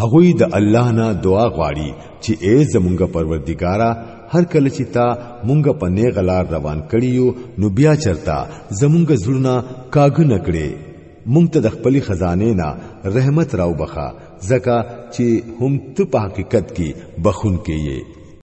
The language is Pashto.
هغوی د الله نه دعا غواړي چې اے زمونږ پروردګارا هر کله چې تا مونږ په نیغ لار روان کړیو نو بیا چرتا زمونږ زړونه کاغ نه کړي مونږ ته د خپلې خزانې نه رحمت راو بخا زکه چې هم ته په حقیقت کې بخون کې یې